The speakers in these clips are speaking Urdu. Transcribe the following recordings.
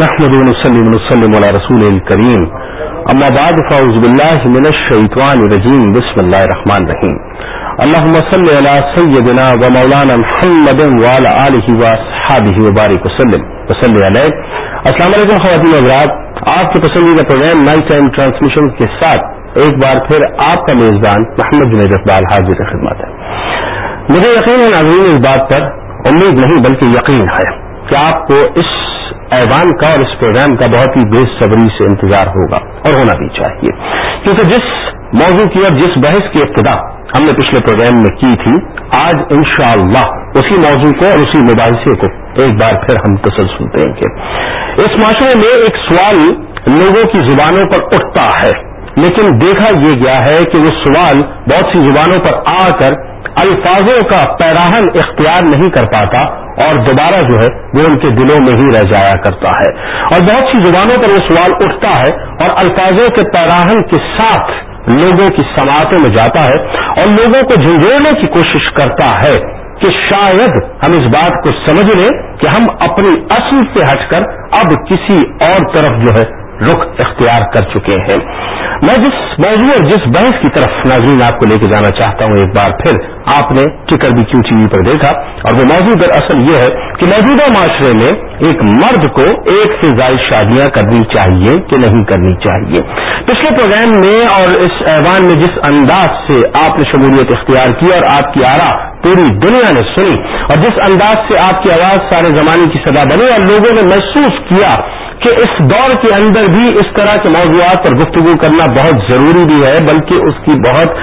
نحمد ونسلم ونسلم على رسول الكريم. اما بعد فاعوذ بالله من الشيطان الرجيم. بسم الله الرحمن الرحيم. اللهم صل على سيدنا ومولانا محمد وعلى اله واصحابه وبارك وسلم. وصلی علیہ السلام علیکم خواتین حضرات. آپ کے پسندیدہ پروگرام نائٹ ٹائم ٹرانسمیشن کے ساتھ ایک بار پھر آپ کا میزبان محمد جنید اقبال حاضر خدمت ہے. مجھے یقین ہے ناظرین، اس بات پر امید نہیں بلکہ یقین ہے کہ آپ کو اس ایوان کا اور اس پروگرام کا بہت ہی بے صبری سے انتظار ہوگا اور ہونا بھی چاہیے۔ کیونکہ جس موضوع کی اور جس بحث کی ابتدا ہم نے پچھلے پروگرام میں کی تھی، آج انشاءاللہ اسی موضوع کو اور اسی مباحثے کو ایک بار پھر ہم تسلسل دیں گے اس معاشرے میں ایک سوال لوگوں کی زبانوں پر اٹھتا ہے، لیکن دیکھا یہ گیا ہے کہ وہ سوال بہت سی زبانوں پر آ کر الفاظوں کا پیراہن اختیار نہیں کر پاتا اور دوبارہ جو ہے وہ ان کے دلوں میں ہی رہ جایا کرتا ہے۔ اور بہت سی زبانوں پر وہ سوال اٹھتا ہے اور الفاظوں کے پیراہن کے ساتھ لوگوں کی سماعتوں میں جاتا ہے اور لوگوں کو جھنجھوڑنے کی کوشش کرتا ہے کہ شاید ہم اس بات کو سمجھ لیں کہ ہم اپنی اصل سے ہٹ کر اب کسی اور طرف جو ہے رخ اختیار کر چکے ہیں۔ میں جس موضوع اور جس بحث کی طرف ناظرین آپ کو لے کے جانا چاہتا ہوں، ایک بار پھر آپ نے ٹکر بھی کیوں ٹی وی پر دیکھا؟ اور وہ موضوع در اصل یہ ہے کہ موجودہ معاشرے میں ایک مرد کو ایک سے زائد شادیاں کرنی چاہیے کہ نہیں کرنی چاہیے۔ پچھلے پروگرام میں اور اس ایوان میں جس انداز سے آپ نے شمولیت اختیار کی اور آپ کی آرا پوری دنیا نے سنی اور جس انداز سے آپ کی آواز سارے زمانے کی سزا بنی اور لوگوں نے محسوس کیا کہ اس دور کے اندر بھی اس طرح کے موضوعات پر گفتگو کرنا بہت ضروری بھی ہے، بلکہ اس کی بہت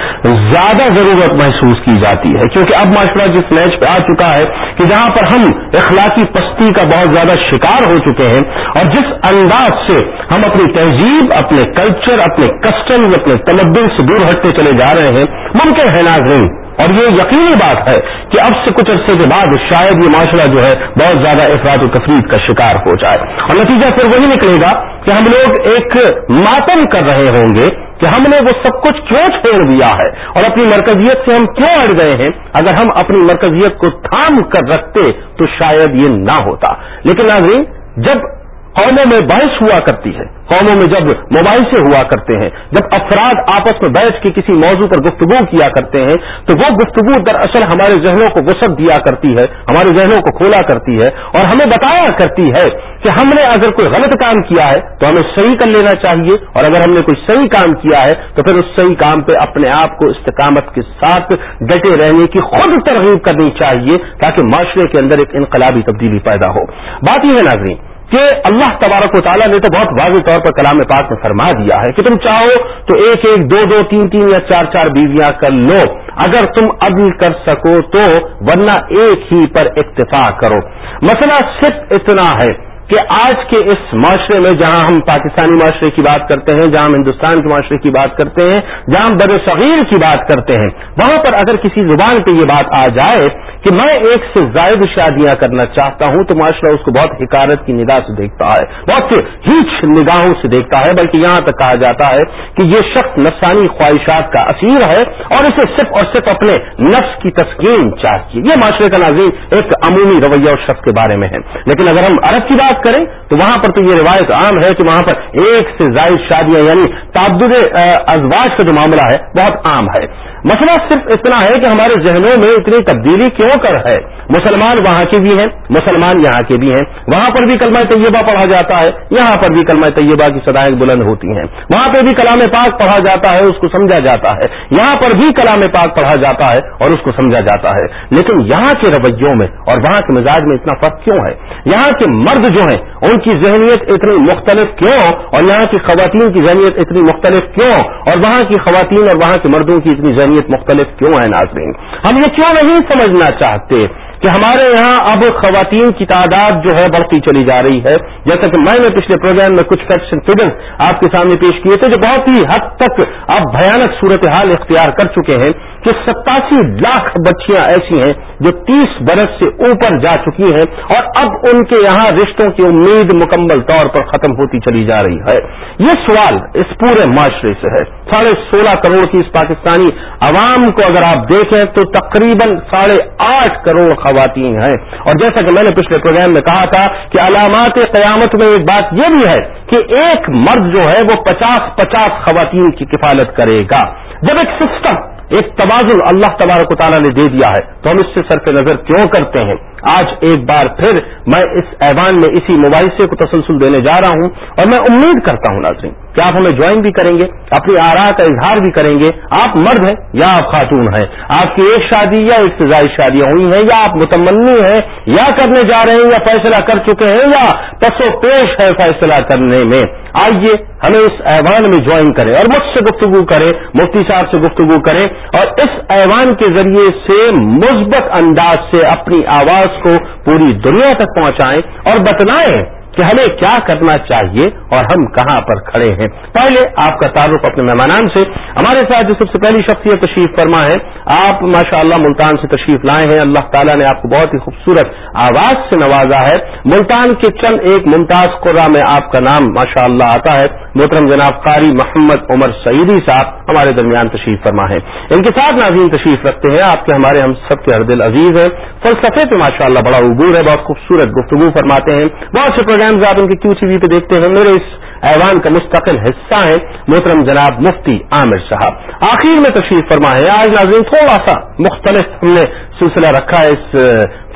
زیادہ ضرورت محسوس کی جاتی ہے۔ کیونکہ اب معاشرہ جس میچ پہ آ چکا ہے کہ جہاں پر ہم اخلاقی پستی کا بہت زیادہ شکار ہو چکے ہیں اور جس انداز سے ہم اپنی تہذیب، اپنے کلچر اپنے کسٹمز اپنے تمدن سے دور ہٹتے چلے جا رہے ہیں، ممکن ہے ناظرین اور یہ یقینی بات ہے کہ اب سے کچھ عرصے کے بعد شاید یہ معاشرہ جو ہے بہت زیادہ افراد و تفریح کا شکار ہو جائے۔ اور نتیجہ پھر وہی نکلے گا کہ ہم لوگ ایک ماتم کر رہے ہوں گے کہ ہم نے وہ سب کچھ کیوں چھوڑ دیا ہے اور اپنی مرکزیت سے ہم کیوں اڑ گئے ہیں؟ اگر ہم اپنی مرکزیت کو تھام کر رکھتے تو شاید یہ نہ ہوتا۔ لیکن ناظرین، جب قوموں میں بحث ہوا کرتی ہے۔ قوموں میں جب موبائل سے ہوا کرتے ہیں، جب افراد آپس میں بیٹھ کے کسی موضوع پر گفتگو کیا کرتے ہیں، تو وہ گفتگو دراصل ہمارے ذہنوں کو وسعت دیا کرتی ہے، ہمارے ذہنوں کو کھولا کرتی ہے اور ہمیں بتایا کرتی ہے کہ ہم نے اگر کوئی غلط کام کیا ہے تو ہمیں صحیح کر لینا چاہیے اور اگر ہم نے کوئی صحیح کام کیا ہے تو پھر اس صحیح کام پہ اپنے آپ کو استقامت کے ساتھ ڈٹے رہنے کی خود ترغیب کرنی چاہیے تاکہ معاشرے کے اندر ایک انقلابی تبدیلی پیدا ہو۔ بات یہ ہے ناظرین کہ اللہ تبارک و تعالیٰ نے تو بہت واضح طور پر کلام پاک میں فرما دیا ہے کہ تم چاہو تو ایک ایک دو دو تین تین یا چار چار بیویاں کر لو۔ اگر تم عدل کر سکو تو ورنہ ایک ہی پر اکتفا کرو۔ مسئلہ صرف اتنا ہے کہ آج کے اس معاشرے میں جہاں ہم پاکستانی معاشرے کی بات کرتے ہیں، جہاں ہم ہندوستان کے معاشرے کی بات کرتے ہیں، جہاں ہم بر صغیر کی بات کرتے ہیں، وہاں پر اگر کسی زبان پہ یہ بات آ جائے کہ میں ایک سے زائد شادیاں کرنا چاہتا ہوں تو معاشرہ اس کو بہت حکارت کی نگاہ سے دیکھتا ہے، بہت ہیچ نگاہوں سے دیکھتا ہے، بلکہ یہاں تک کہا جاتا ہے کہ یہ شخص نفسانی خواہشات کا اسیر ہے اور اسے صرف اور صرف اپنے نفس کی تسکین چاہیے۔ یہ معاشرے کا ناظرین ایک عمومی رویہ اور شخص کے بارے میں ہے۔ لیکن اگر ہم عرب کی بات کریں تو وہاں پر تو یہ روایت عام ہے کہ وہاں پر ایک سے زائد شادیاں یعنی تعدد ازواج کا جو معاملہ ہے، بہت عام ہے۔ مسئلہ صرف اتنا ہے کہ ہمارے ذہنوں میں اتنی تبدیلی کیوں کر ہے؟ مسلمان وہاں کے بھی ہیں، مسلمان یہاں کے بھی ہیں۔ وہاں پر بھی کلمہ طیبہ پڑھا جاتا ہے، یہاں پر بھی کلمہ طیبہ کی سدائیں بلند ہوتی ہیں۔ وہاں پہ بھی کلام پاک پڑھا جاتا ہے، اس کو سمجھا جاتا ہے۔ یہاں پر بھی کلام پاک پڑھا جاتا ہے اور اس کو سمجھا جاتا ہے۔ لیکن یہاں کے رویوں میں اور وہاں کے مزاج میں اتنا فرق کیوں ہے؟ یہاں کے مرد جو ہیں، ان کی ذہنیت اتنی مختلف کیوں؟ اور یہاں کی خواتین کی ذہنیت اتنی مختلف کیوں؟ اور وہاں کی خواتین اور وہاں کے مردوں کی اتنی ذہنیت مختلف کیوں ہے ناظرین؟ ہم یہ کیوں نہیں سمجھنا چاہتے کہ ہمارے یہاں اب خواتین کی تعداد جو ہے بڑھتی چلی جا رہی ہے؟ جیسا کہ میں نے پچھلے پروگرام میں کچھ فیکٹس فگرز آپ کے سامنے پیش کیے تھے جو بہت ہی حد تک اب بھیانک صورتحال اختیار کر چکے ہیں۔ کہ ستاسی لاکھ بچیاں ایسی ہیں جو تیس برس سے اوپر جا چکی ہیں اور اب ان کے یہاں رشتوں کی امید مکمل طور پر ختم ہوتی چلی جا رہی ہے۔ یہ سوال اس پورے معاشرے سے ہے۔ ساڑھے سولہ کروڑ کی اس پاکستانی عوام کو اگر آپ دیکھیں تو تقریباً ساڑھے آٹھ کروڑ خواتین ہیں۔ اور جیسا کہ میں نے پچھلے پروگرام میں کہا تھا کہ علامات قیامت میں ایک بات یہ بھی ہے کہ ایک مرد جو ہے وہ پچاس پچاس خواتین کی کفالت کرے گا۔ جب ایک سسٹم ایک توازن اللہ تبارک و تعالیٰ نے دے دیا ہے تو ہم اس سے سر نظر کیوں کرتے ہیں؟ آج ایک بار پھر میں اس ایوان میں اسی مباحثے کو تسلسل دینے جا رہا ہوں اور میں امید کرتا ہوں، ناظرین، کہ آپ ہمیں جوائن بھی کریں گے، اپنی آرا کا اظہار بھی کریں گے۔ آپ مرد ہیں یا آپ خاتون ہیں؟ آپ کی ایک شادی یا ابتدائی شادیاں ہوئی ہیں یا آپ متمنی ہیں؟ یا کرنے جا رہے ہیں یا فیصلہ کر چکے ہیں یا پسو پیش ہے فیصلہ کرنے میں؟ آئیے ہمیں اس ایوان میں جوائن کریں اور مجھ سے گفتگو کریں، مفتی صاحب سے گفتگو کریں اور اس ایوان کے ذریعے سے مثبت انداز سے اپنی آواز کو پوری دنیا تک پہنچائیں اور بتلائیں کہ ہمیں کیا کرنا چاہیے اور ہم کہاں پر کھڑے ہیں۔ پہلے آپ کا تعلق اپنے مہمانان سے۔ ہمارے ساتھ جو سب سے پہلی شخصیت تشریف فرما ہے، آپ ماشاء اللہ ملتان سے تشریف لائے ہیں۔ اللہ تعالیٰ نے آپ کو بہت ہی خوبصورت آواز سے نوازا ہے۔ ملتان کے چند ایک ممتاز قرا میں آپ کا نام ماشاء اللہ آتا ہے۔ محترم جناب قاری محمد عمر سعیدی صاحب ہمارے درمیان تشریف فرما ہے ان کے ساتھ ناظرین تشریف رکھتے ہیں۔ آپ کے ہمارے ہم سب کے ہر دل عزیز ہیں۔ فلسفے پہ ماشاء اللہ بڑا عبور ہے، بہت خوبصورت گفتگو فرماتے ہیں۔ بہت سے پروگرامز آپ ان کی کیو ٹی وی پہ دیکھتے ہیں۔ میرے اس ایوان کا مستقل حصہ ہے محترم جناب مفتی عامر صاحب۔ آخر میں تشریف فرما ہے آج ناظرین، تھوڑا سا مختلف ہم نے سلسلہ رکھا ہے اس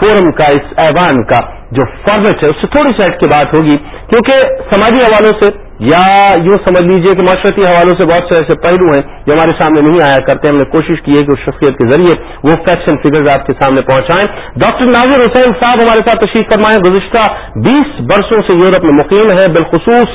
فورم کا، اس ایوان کا۔ جو فارمیٹ ہے، اس سے تھوڑی سائٹ کی بات ہوگی، کیونکہ سماجی حوالوں سے، یا یوں سمجھ لیجیے کہ معاشرتی حوالوں سے بہت سے ایسے پہلو ہیں جو ہمارے سامنے نہیں آیا کرتے، ہم نے کوشش کی ہے کہ اس شخصیت کے ذریعے وہ فیکٹس اینڈ فگرز آپ کے سامنے پہنچائیں۔ ڈاکٹر ناظر حسین صاحب ہمارے ساتھ تشریف فرمائے گزشتہ بیس برسوں سے یورپ میں مقیم ہے بالخصوص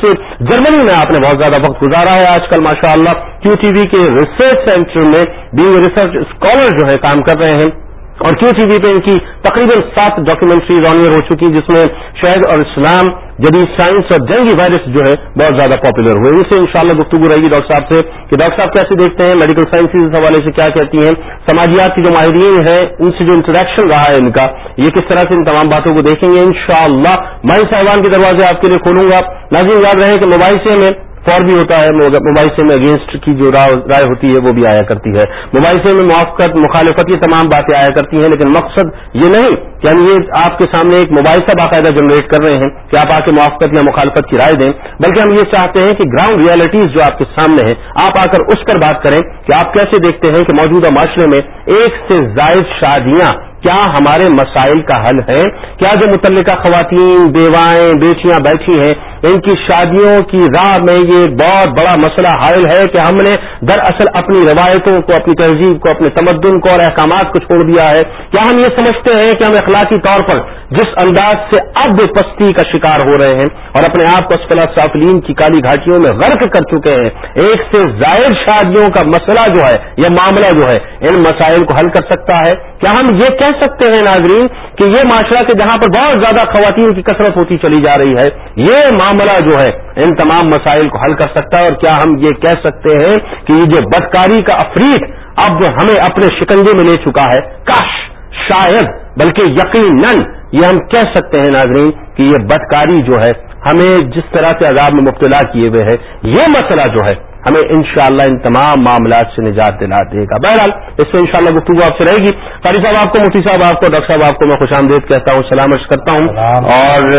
جرمنی میں آپ نے بہت زیادہ وقت گزارا ہے۔ آج کل ماشاء اللہ کیو ٹی وی کے ریسرچ سینٹر میں بینگ ریسرچ اسکالر جو ہے کام کر رہے ہیں۔ اور کیو ٹی وی پہ ان کی تقریباً سات ڈاکیومنٹریز آنیئر ہو چکی جس میں شہد اور اسلام، جدید سائنس اور جنگی وائرس جو ہے بہت زیادہ پاپولر ہوئے۔ ان سے انشاءاللہ گفتگو رہے گی ڈاکٹر صاحب سے کہ ڈاکٹر صاحب کیسے دیکھتے ہیں میڈیکل سائنسز اس حوالے سے کیا کہتی ہیں، سماجیات کی جو ماہرین ہیں، ان سے جو انٹریکشن رہا ہے ان کا، یہ کس طرح سے ان تمام باتوں کو دیکھیں گے انشاءاللہ۔ میں اس کے دروازے آپ کے لیے کھولوں گا۔ ناظرین یاد رہے کہ موبائل سے میں فور بھی ہوتا ہے موبائل میں اگینسٹ کی جو رائے ہوتی ہے، وہ بھی آیا کرتی ہے۔ موبائل میں موافقت مخالفت یہ تمام باتیں آیا کرتی ہیں، لیکن مقصد یہ نہیں یعنی یہ آپ کے سامنے ایک موبائل باقاعدہ جنریٹ کر رہے ہیں کہ آپ آ کے موافقت یا مخالفت کی رائے دیں۔ بلکہ ہم یہ چاہتے ہیں کہ گراؤنڈ ریالٹیز جو آپ کے سامنے ہیں، آپ آ کر اس پر بات کریں کہ آپ کیسے دیکھتے ہیں کہ موجودہ معاشرے میں ایک سے زائد شادیاں کیا ہمارے مسائل کا حل ہے کیا جو متعلقہ خواتین، بیوائیں، بیٹیاں بیٹھی ہیں ان کی شادیوں کی راہ میں یہ بہت بڑا مسئلہ حائل ہے کہ ہم نے دراصل اپنی روایتوں کو، اپنی تہذیب کو، اپنے تمدن کو اور احکامات کو چھوڑ دیا ہے۔ کیا ہم یہ سمجھتے ہیں کہ ہم اخلاقی طور پر جس انداز سے اب پستی کا شکار ہو رہے ہیں اور اپنے آپ کو اسفلا سافلین کی کالی گھاٹیوں میں غرق کر چکے ہیں، ایک سے زائد شادیوں کا مسئلہ جو ہے یا معاملہ جو ہے، ان مسائل کو حل کر سکتا ہے۔ کیا ہم یہ کہہ سکتے ہیں ناظرین کہ یہ معاشرہ کے جہاں پر بہت زیادہ خواتین کی کثرت ہوتی چلی جا رہی ہے، یہ معاملہ جو ہے، ان تمام مسائل کو حل کر سکتا ہے اور کیا ہم یہ کہہ سکتے ہیں کہ یہ جو بدکاری کا افریق اب ہمیں اپنے شکنجے میں لے چکا ہے، کاش، شاید، بلکہ یقیناً یہ ہم کہہ سکتے ہیں ناظرین کہ یہ بدکاری جو ہے ہمیں جس طرح سے عذاب میں مبتلا کیے ہوئے ہے یہ مسئلہ جو ہے ہمیں انشاءاللہ ان تمام معاملات سے نجات دلا دے گا۔ بہرحال اس سے انشاءاللہ گفتگو آپ سے رہے گی۔ قاری صاحب آپ کو مفتی صاحب آپ کو ڈاکٹر صاحب آپ کو میں خوش آمدید کہتا ہوں۔ سلامت کرتا ہوں۔ اور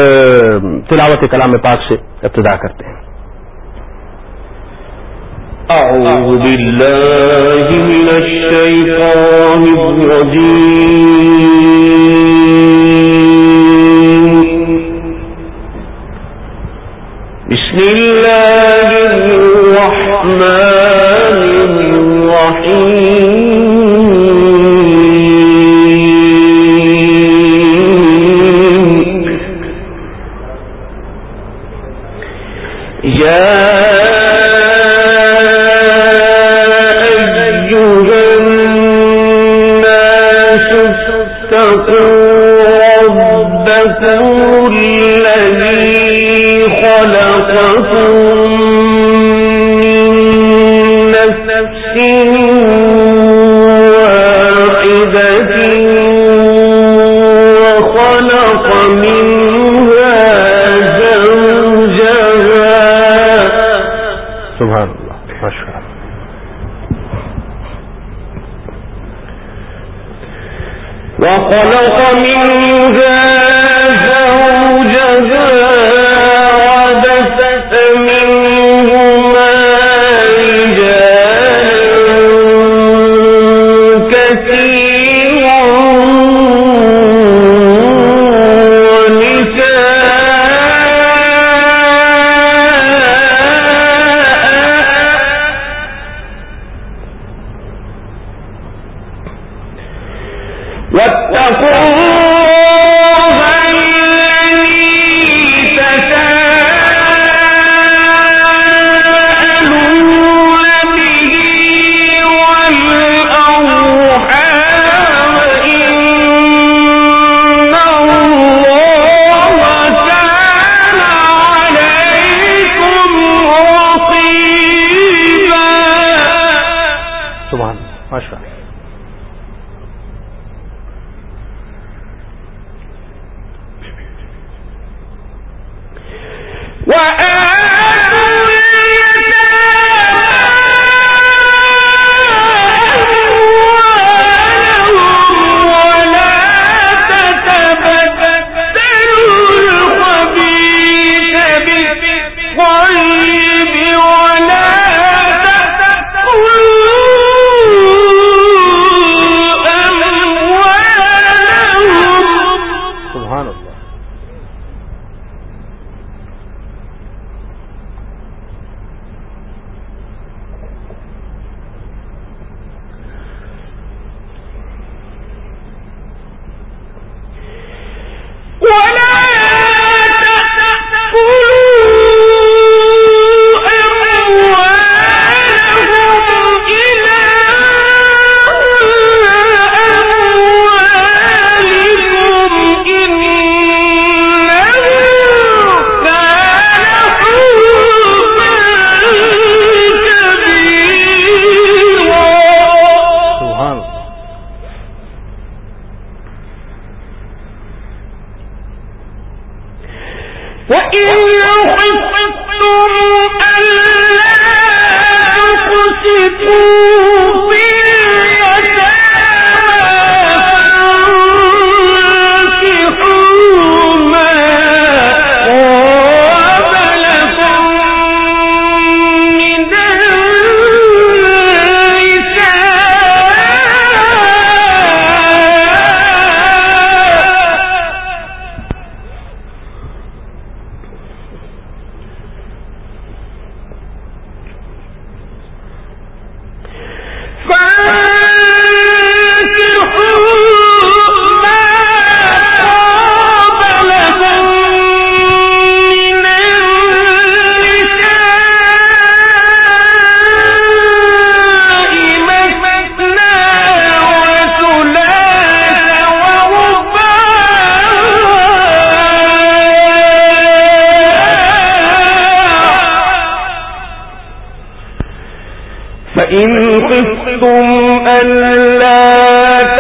تلاوت کلام پاک سے ابتدا کرتے ہیں۔ أعوذ بالله من الشيطان الرجيم يا أيها الناس اتقوا ربكم وخلق من فإن خفتم ألا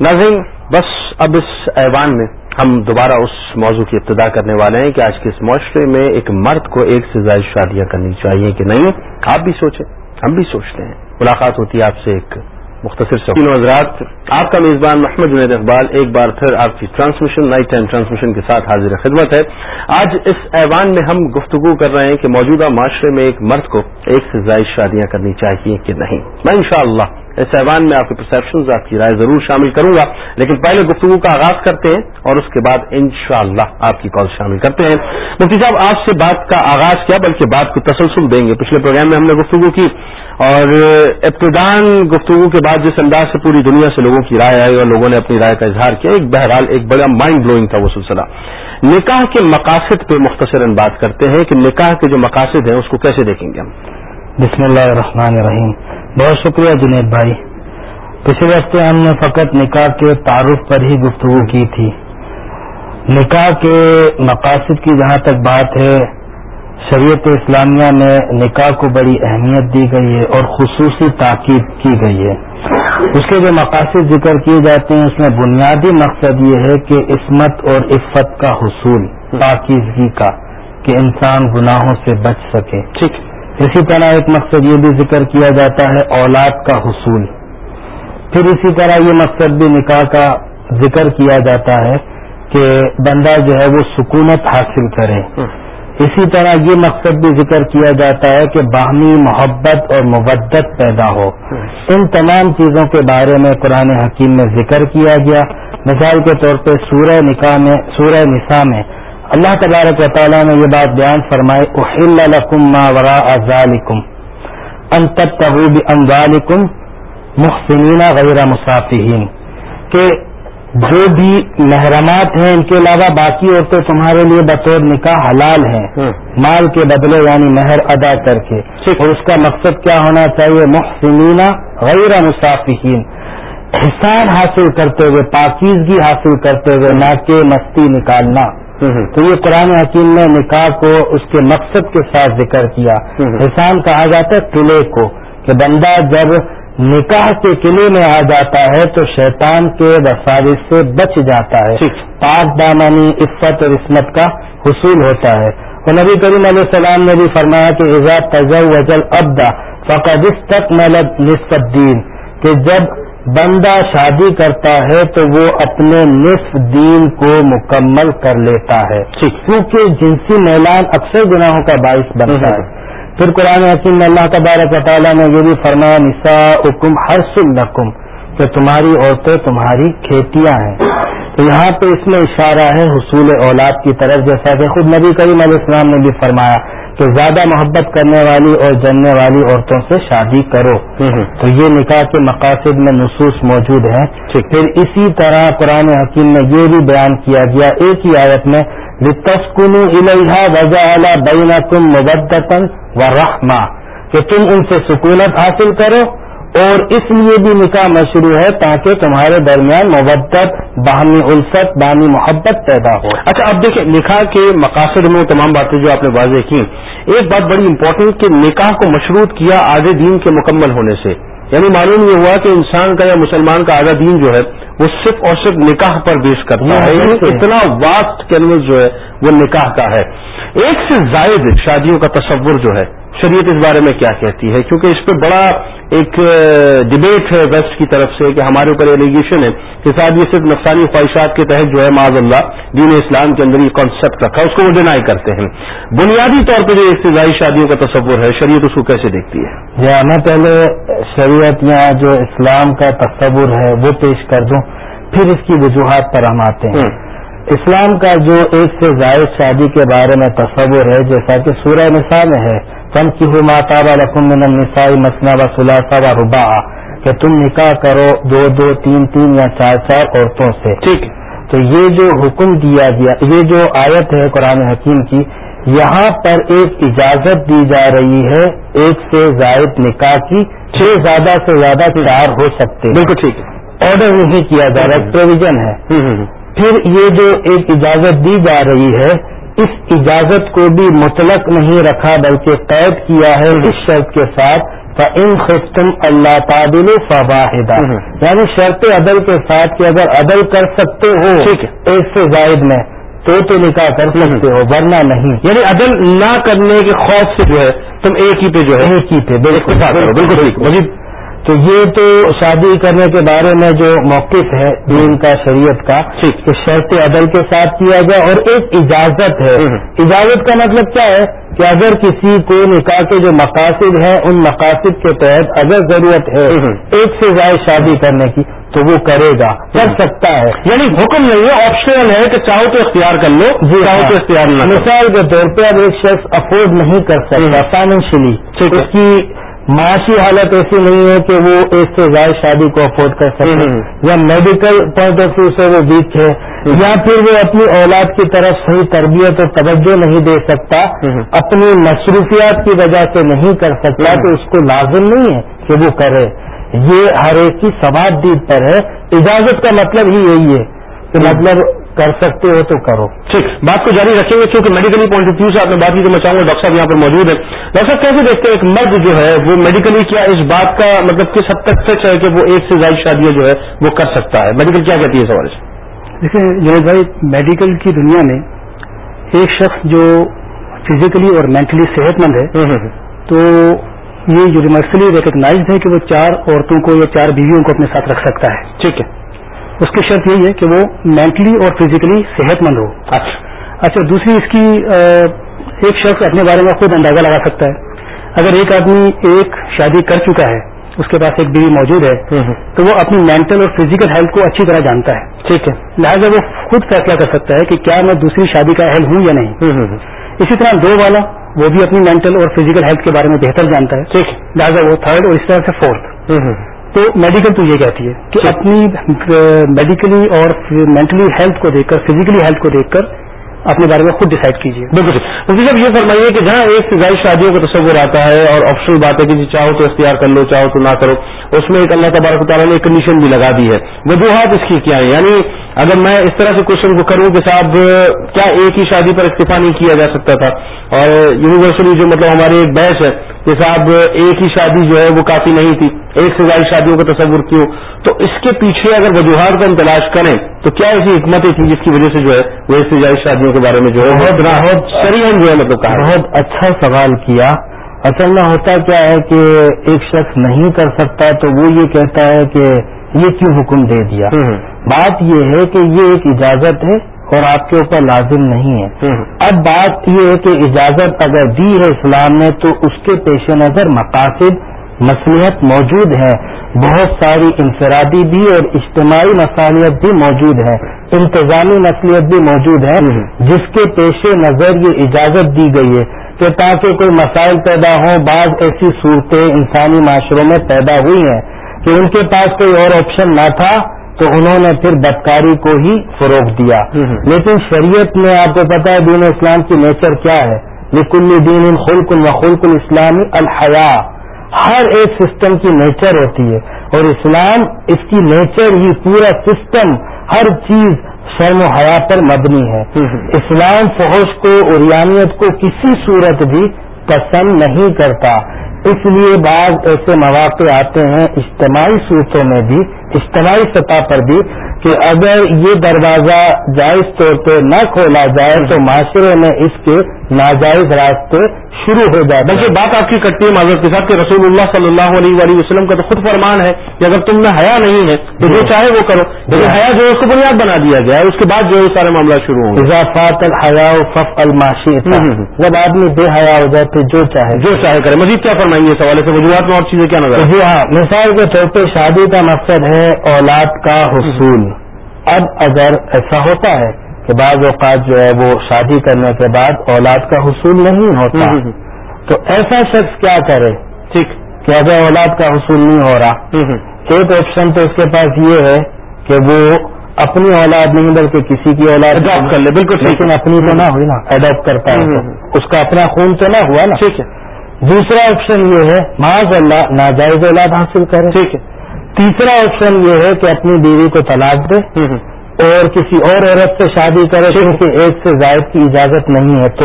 ناظرین، بس اب اس ایوان میں ہم دوبارہ اس موضوع کی ابتدا کرنے والے ہیں کہ آج کے اس معاشرے میں ایک مرد کو ایک سے زائد شادیاں کرنی چاہیے کہ نہیں؟ آپ بھی سوچیں، ہم بھی سوچتے ہیں۔ ملاقات ہوتی ہے آپ سے ایک مختصر سے حضرات، آپ کا میزبان محمد جنید اقبال ایک بار پھر آپ کی ٹرانسمیشن، نائٹ ٹائم ٹرانسمیشن کے ساتھ حاضر خدمت ہے۔ آج اس ایوان میں ہم گفتگو کر رہے ہیں کہ موجودہ معاشرے میں ایک مرد کو ایک سے زائد شادیاں کرنی چاہیے کہ نہیں۔ میں انشاءاللہ اس ایوان میں آپ کے پرسپشن آپ کی رائے ضرور شامل کروں گا۔ لیکن پہلے گفتگو کا آغاز کرتے ہیں اور اس کے بعد انشاءاللہ اللہ آپ کی کال شامل کرتے ہیں۔ مفتی صاحب، آپ سے بات کا آغاز کیا، بلکہ بات کو تسلسل دیں گے۔ پچھلے پروگرام میں ہم نے گفتگو کی اور ابتدان گفتگو کے بعد جس انداز سے پوری دنیا سے لوگوں کی رائے آئی اور لوگوں نے اپنی رائے کا اظہار کیا، ایک بہرحال ایک بڑا مائنڈ بلوئنگ تھا وہ سلسلہ۔ نکاح کے مقاصد پہ مختصر بات کرتے ہیں کہ نکاح کے جو مقاصد ہیں، اس کو کیسے دیکھیں گے ہم؟ بسم اللہ الرحمن الرحیم۔ بہت شکریہ جنید بھائی۔ پچھلے ہفتے ہم نے فقط نکاح کے تعارف پر ہی گفتگو کی تھی۔ نکاح کے مقاصد کی جہاں تک بات ہے، شریعت اسلامیہ میں نکاح کو بڑی اہمیت دی گئی ہے اور خصوصی تاکید کی گئی ہے۔ اس کے جو مقاصد ذکر کیے جاتے ہیں، اس میں بنیادی مقصد یہ ہے کہ عصمت اور عفت کا حصول پاکیزگی کا، کہ انسان گناہوں سے بچ سکے۔ ٹھیک۔ اسی طرح ایک مقصد یہ بھی ذکر کیا جاتا ہے اولاد کا حصول۔ پھر اسی طرح یہ مقصد بھی نکاح کا ذکر کیا جاتا ہے کہ بندہ جو ہے وہ سکونت حاصل کرے۔ اسی طرح یہ مقصد بھی ذکر کیا جاتا ہے کہ باہمی محبت اور مبت پیدا ہو۔ ان تمام چیزوں کے بارے میں قرآن حکیم میں ذکر کیا گیا۔ مثال کے طور پہ سورہ نکاح میں، سورہ نساء میں اللہ تبارک و تعالیٰ نے یہ بات بیان فرمائے احل لکم ما وراء ذالکم ان تبتغوا محسنین غیر مسافین کہ جو بھی محرمات ہیں ان کے علاوہ باقی عورتیں تمہارے لیے بطور نکاح حلال ہیں۔ مال کے بدلے یعنی مہر ادا کر کے۔ اور اس کا مقصد کیا ہونا چاہیے؟ محسنین غیر مسافین احسان حاصل کرتے ہوئے پاکیزگی حاصل کرتے ہوئے نہ کہ مستی نکالنا۔ تو یہ قرآن حکیم نے نکاح کو اس کے مقصد کے ساتھ ذکر کیا۔ احسان کہا جاتا ہے قلعے کو کہ بندہ جب نکاح کے قلعے میں آ جاتا ہے تو شیطان کے وسائل سے بچ جاتا ہے۔ پاک دامانی عفت اور عصمت کا حصول ہوتا ہے۔ اور نبی کریم علیہ السلام نے بھی فرمایا کہ عزا تجل وجل ابدا فقد اس تک ملب نصف دین کہ جب بندہ شادی کرتا ہے تو وہ اپنے نصف دین کو مکمل کر لیتا ہے۔ کیونکہ جنسی میلان اکثر گناہوں کا باعث بنتا ہے۔ پھر قرآن حکیم اللہ تبارک و تعالیٰ نے یہ بھی فرمایا نسا حکم ہر سلکم کہ تمہاری عورتیں تمہاری کھیتیاں ہیں۔ تو یہاں پہ اس میں اشارہ ہے حصول اولاد کی طرف، جیسا کہ خود نبی کریم علیہ السلام نے بھی فرمایا۔ کہ زیادہ محبت کرنے والی اور جننے والی عورتوں سے شادی کرو۔ تو یہ نکاح کے مقاصد میں نصوص موجود ہیں۔ پھر اسی طرح قرآن حکیم میں یہ بھی بیان کیا گیا ایک ہی آیت میں لتسکن الحا وجہ بین کم مبدتن و رحما کہ تم ان سے سکونت حاصل کرو اور اس لیے بھی نکاح مشروع ہے تاکہ تمہارے درمیان مبت باہمی الفت، باہمی محبت پیدا ہو۔ اچھا اب دیکھیں، نکاح کے مقاصد میں تمام باتیں جو آپ نے واضح کی ایک بات بڑی امپورٹنٹ کہ نکاح کو مشروط کیا آدھے دین کے مکمل ہونے سے۔ یعنی معلوم یہ ہوا کہ انسان کا یا مسلمان کا آدھا دین جو ہے وہ صرف اور صرف نکاح پر بیس کرتا ہے۔ یعنی اتنا واسٹ کینوس جو ہے وہ نکاح کا ہے۔ ایک سے زائد شادیوں کا تصور جو ہے شریعت اس بارے میں کیا کہتی ہے؟ کیونکہ اس پہ بڑا ایک ڈبیٹ ہے ویسٹ کی طرف سے کہ ہمارے اوپر ایلیگیشن ہے کہ صاحب یہ صرف نفسانی خواہشات کے تحت جو ہے معذ اللہ دین اسلام کے اندر یہ کانسیپٹ رکھا اس کو وہ ڈینائی کرتے ہیں۔ بنیادی طور پہ جو ابتدائی شادیوں کا تصور ہے شریعت اس کو کیسے دیکھتی ہے؟ یا میں پہلے شریعت یا جو اسلام کا تصور ہے وہ پیش کر دوں۔ پھر اس کی وجوہات پر ہم آتے ہیں۔ اسلام کا جو ایک سے زائد شادی کے بارے میں تصور ہے جیسا کہ سورہ نساء میں ہے تم کی ماتا رقم نسائی مسنا و سلاسا و ربا کہ تم نکاح کرو دو دو تین تین یا چار چار عورتوں سے۔ ٹھیک۔ تو یہ جو حکم دیا گیا یہ جو آیت ہے قرآن حکیم کی یہاں پر ایک اجازت دی جا رہی ہے ایک سے زائد نکاح کی چھ زیادہ سے زیادہ چار ہو سکتے بالکل ٹھیک۔ ہے آرڈر نہیں کیا جا رہا پروویژن ہے۔ پھر یہ جو ایک اجازت دی جا رہی ہے اس اجازت کو بھی مطلق نہیں رکھا بلکہ قید کیا ہے اس شرط کے ساتھ ان خستم اللہ تعدل فواہدہ یعنی شرط عدل کے ساتھ کہ اگر عدل کر سکتے ہو ایک سے زائد میں تو تو نکاح کر سکتے ہو ورنہ نہیں۔ یعنی عدل نہ کرنے کے خوف سے جو ہے تم ایک ہی پہ جو ہے۔ ایک ہی پہ بالکل۔ بالکل مزید تو یہ تو شادی کرنے کے بارے میں جو موقف ہے دین کا شریعت کا کہ شرط عدل کے ساتھ کیا جائے اور ایک اجازت ہے۔ اجازت کا مطلب کیا ہے؟ کہ اگر کسی کو نکاح کے جو مقاصد ہیں ان مقاصد کے تحت اگر ضرورت ہے ایک سے زائد شادی کرنے کی تو وہ کرے گا۔ کر سکتا ہے۔ یعنی حکم نہیں ہے آپشنل ہے کہ چاہو تو اختیار کر لو جی چاہو ہاں۔ تو اختیار نہ۔ مثال کے طور پہ اب ایک شخص افورڈ نہیں کر سکتا فائنینشلی۔ اس کی معاشی حالت ایسی نہیں ہے کہ وہ ایک سے زائد شادی کو افورڈ کر سکے۔ یا میڈیکل پوائنٹ آف ویو سے وہ ویک ہے یا پھر وہ اپنی اولاد کی طرف صحیح تربیت اور توجہ نہیں دے سکتا۔ اپنی مصروفیات کی وجہ سے نہیں کر سکتا۔ تو اس کو لازم نہیں ہے کہ وہ کرے یہ ہر ایک کی سواد دید پر ہے اجازت کا مطلب ہی یہی ہے کہ مطلب کر سکتے ہو تو کرو۔ ٹھیک بات کو جاری رکھیں گے کیونکہ میڈیکلی پوائنٹ آف ویو سے آپ نے بات کی تو میں چاہوں گا ڈاکٹر صاحب یہاں پر موجود ہے ڈاکٹر صاحب کیسے دیکھتے ہیں ایک مرد جو ہے وہ میڈیکلی کیا اس بات کا مطلب کس حد تک سچ ہے کہ وہ ایک سے زائد شادیاں جو ہے وہ کر سکتا ہے؟ میڈیکل کیا کہتی ہے اس حوالے سے؟ دیکھیں جنید بھائی میڈیکل کی دنیا میں ایک شخص جو فزیکلی اور مینٹلی صحت مند ہے تو یہ یونیورسلی ریکگنائزڈ ہے کہ وہ چار عورتوں کو یا چار بیویوں کو اپنے ساتھ رکھ سکتا ہے۔ ٹھیک ہے۔ اس کی شرط یہی ہے کہ وہ مینٹلی اور فزیکلی صحت مند ہو۔ اچھا۔ اچھا دوسری اس کی ایک شخص اپنے بارے میں خود اندازہ لگا سکتا ہے۔ اگر ایک آدمی ایک شادی کر چکا ہے اس کے پاس ایک بیوی موجود ہے تو وہ اپنی مینٹل اور فزیکل ہیلتھ کو اچھی طرح جانتا ہے۔ ٹھیک ہے۔ لہٰذا وہ خود فیصلہ کر سکتا ہے کہ کیا میں دوسری شادی کا اہل ہوں یا نہیں۔ اسی طرح دو والا وہ بھی اپنی مینٹل اور فزیکل ہیلتھ کے بارے میں بہتر جانتا ہے۔ ٹھیک لہٰذا وہ تھرڈ اور اس طرح سے فورتھ تو میڈیکل تو یہ کہتی ہے کہ اپنی میڈیکلی اور مینٹلی ہیلتھ کو دیکھ کر فزیکلی ہیلتھ کو دیکھ کر اپنے بارے میں خود ڈیسائڈ کیجیے۔ بالکل مفتی صاحب یہ فرمائیے کہ جہاں ایک سے زائد شادیوں کا تصور آتا ہے اور آپشنل بات ہے کہ جی چاہو تو اختیار کر لو، چاہو تو نہ کرو، اس میں ایک اللہ تبارک و تعالیٰ نے ایک کنڈیشن بھی لگا دی ہے۔ وجوہات اس کی کیا ہے یعنی اگر میں اس طرح سے کوشچن کو کروں کہ صاحب، کیا ایک ہی شادی پر اکتفا نہیں کیا جا سکتا تھا؟ اور یونیورسلی جو مطلب ہماری ایک بحث ہے کہ صاحب ایک ہی شادی جو ہے وہ کافی نہیں تھی ایک سے زائد شادیوں کا تصور کیوں؟ تو اس کے پیچھے اگر وجوہات کا ہم تلاش کریں تو کیا ایسی حکمتیں تھیں جس کی وجہ سے جو ہے وہ ایک سے زائد شادیوں کے بارے میں جو ہے بہت- شریعن جو ہے مطلب کہا بہت اچھا سوال کیا۔ اصل میں ہوتا کیا ہے کہ ایک شخص نہیں کر سکتا تو وہ یہ کہتا ہے کہ یہ کیوں حکم دے دیا۔ بات یہ ہے کہ یہ ایک اجازت ہے اور آپ کے اوپر لازم نہیں ہے۔ اب بات یہ ہے کہ اجازت اگر دی ہے اسلام نے تو اس کے پیش نظر مقاصد مصلیحت موجود ہے بہت ساری انفرادی بھی اور اجتماعی مصالحت بھی موجود ہے انتظامی مصلیحت بھی موجود ہے جس کے پیش نظر یہ اجازت دی گئی ہے کہ تاکہ کوئی مسائل پیدا ہوں بعض ایسی صورتیں انسانی معاشروں میں پیدا ہوئی ہیں کہ ان کے پاس کوئی اور آپشن نہ تھا۔ تو انہوں نے پھر بدکاری کو ہی فروغ دیا۔ لیکن شریعت میں آپ کو پتا ہے دین اسلام کی نیچر کیا ہے۔ لکل دین خلق و خلق الاسلامی الحیا ہر ایک سسٹم کی نیچر ہوتی ہے۔ اور اسلام اس کی نیچر ہی پورا سسٹم ہر چیز شرم و حیا پر مبنی ہے۔ اسلام فحوش کو اریانیت کو کسی صورت بھی پسند نہیں کرتا۔ اس لیے بعض ایسے مواقع آتے ہیں اجتماعی صورتوں میں بھی، اجتماعی سطح پر بھی، کہ اگر یہ دروازہ جائز طور پہ نہ کھولا جائے تو معاشرے میں اس کے ناجائز راستے شروع ہو ہیں۔ بلکہ بات آپ کی کٹتی ہے معذرت کے ساتھ کہ رسول اللہ صلی اللہ علیہ وآلہ وسلم کا تو خود فرمان ہے کہ اگر تم میں حیا نہیں ہے تو جو چاہے وہ کرو۔ لیکن حیا جو ہے اس کو بنیاد بنا دیا گیا ہے۔ اس کے بعد جو ہے وہ سارے معاملات شروع گے۔ اضافات الحیا فف الماشی۔ جب آدمی بے حیا ہو جائے تو جو چاہے۔ جو چاہے کرے۔ مزید کیا فرمائیں گے اس حوالے سے؟ وجوہات میں اور چیزیں کیا نظر؟ جی ہاں مثال کے طور پہ شادی کا مقصد ہے اولاد کا حصول۔ اب اگر ایسا ہوتا ہے کہ بعض اوقات جو ہے وہ شادی کرنے کے بعد اولاد کا حصول نہیں ہوتا۔ تو ایسا شخص کیا کرے؟ ٹھیک۔ کہ اگر اولاد کا حصول نہیں ہو رہا۔ ایک آپشن تو اس کے پاس یہ ہے کہ وہ اپنی اولاد نہیں بلکہ کسی کی اولاد Adopt کر لے، بالکل لیکن اپنی تو نہ ہوئی نا اڈاپٹ تو ہوں۔ اس کا اپنا خون تو نہ ہوا نا۔ ٹھیک ہے۔ دوسرا آپشن یہ ہے معاذ اللہ ناجائز اولاد حاصل کرے۔ ٹھیک ہے۔ تیسرا آپشن یہ ہے کہ اپنی بیوی کو طلاق دے۔ اور کسی اور عورت سے شادی کرے کیونکہ ایک سے زائد کی اجازت نہیں ہے تو۔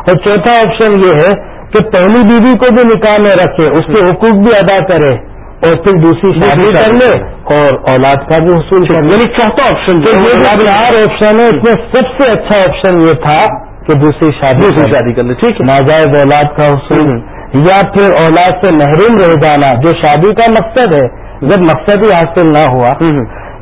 اور چوتھا آپشن یہ ہے کہ پہلی بیوی کو بھی نکاح میں رکھے اس کے حقوق بھی ادا کرے اور پھر دوسری شادی کر لے۔ اور اولاد کا بھی حصول کر لے یعنی چوتھا آپشن تو چار آپشن ہے اس میں سب سے اچھا آپشن یہ تھا کہ دوسری شادی کرے۔ شادی کر لے ٹھیک ہے ناجائز اولاد کا حصول۔ یا پھر اولاد سے محروم رہ جانا جو شادی کا مقصد ہے جب مقصد ہی حاصل نہ ہوا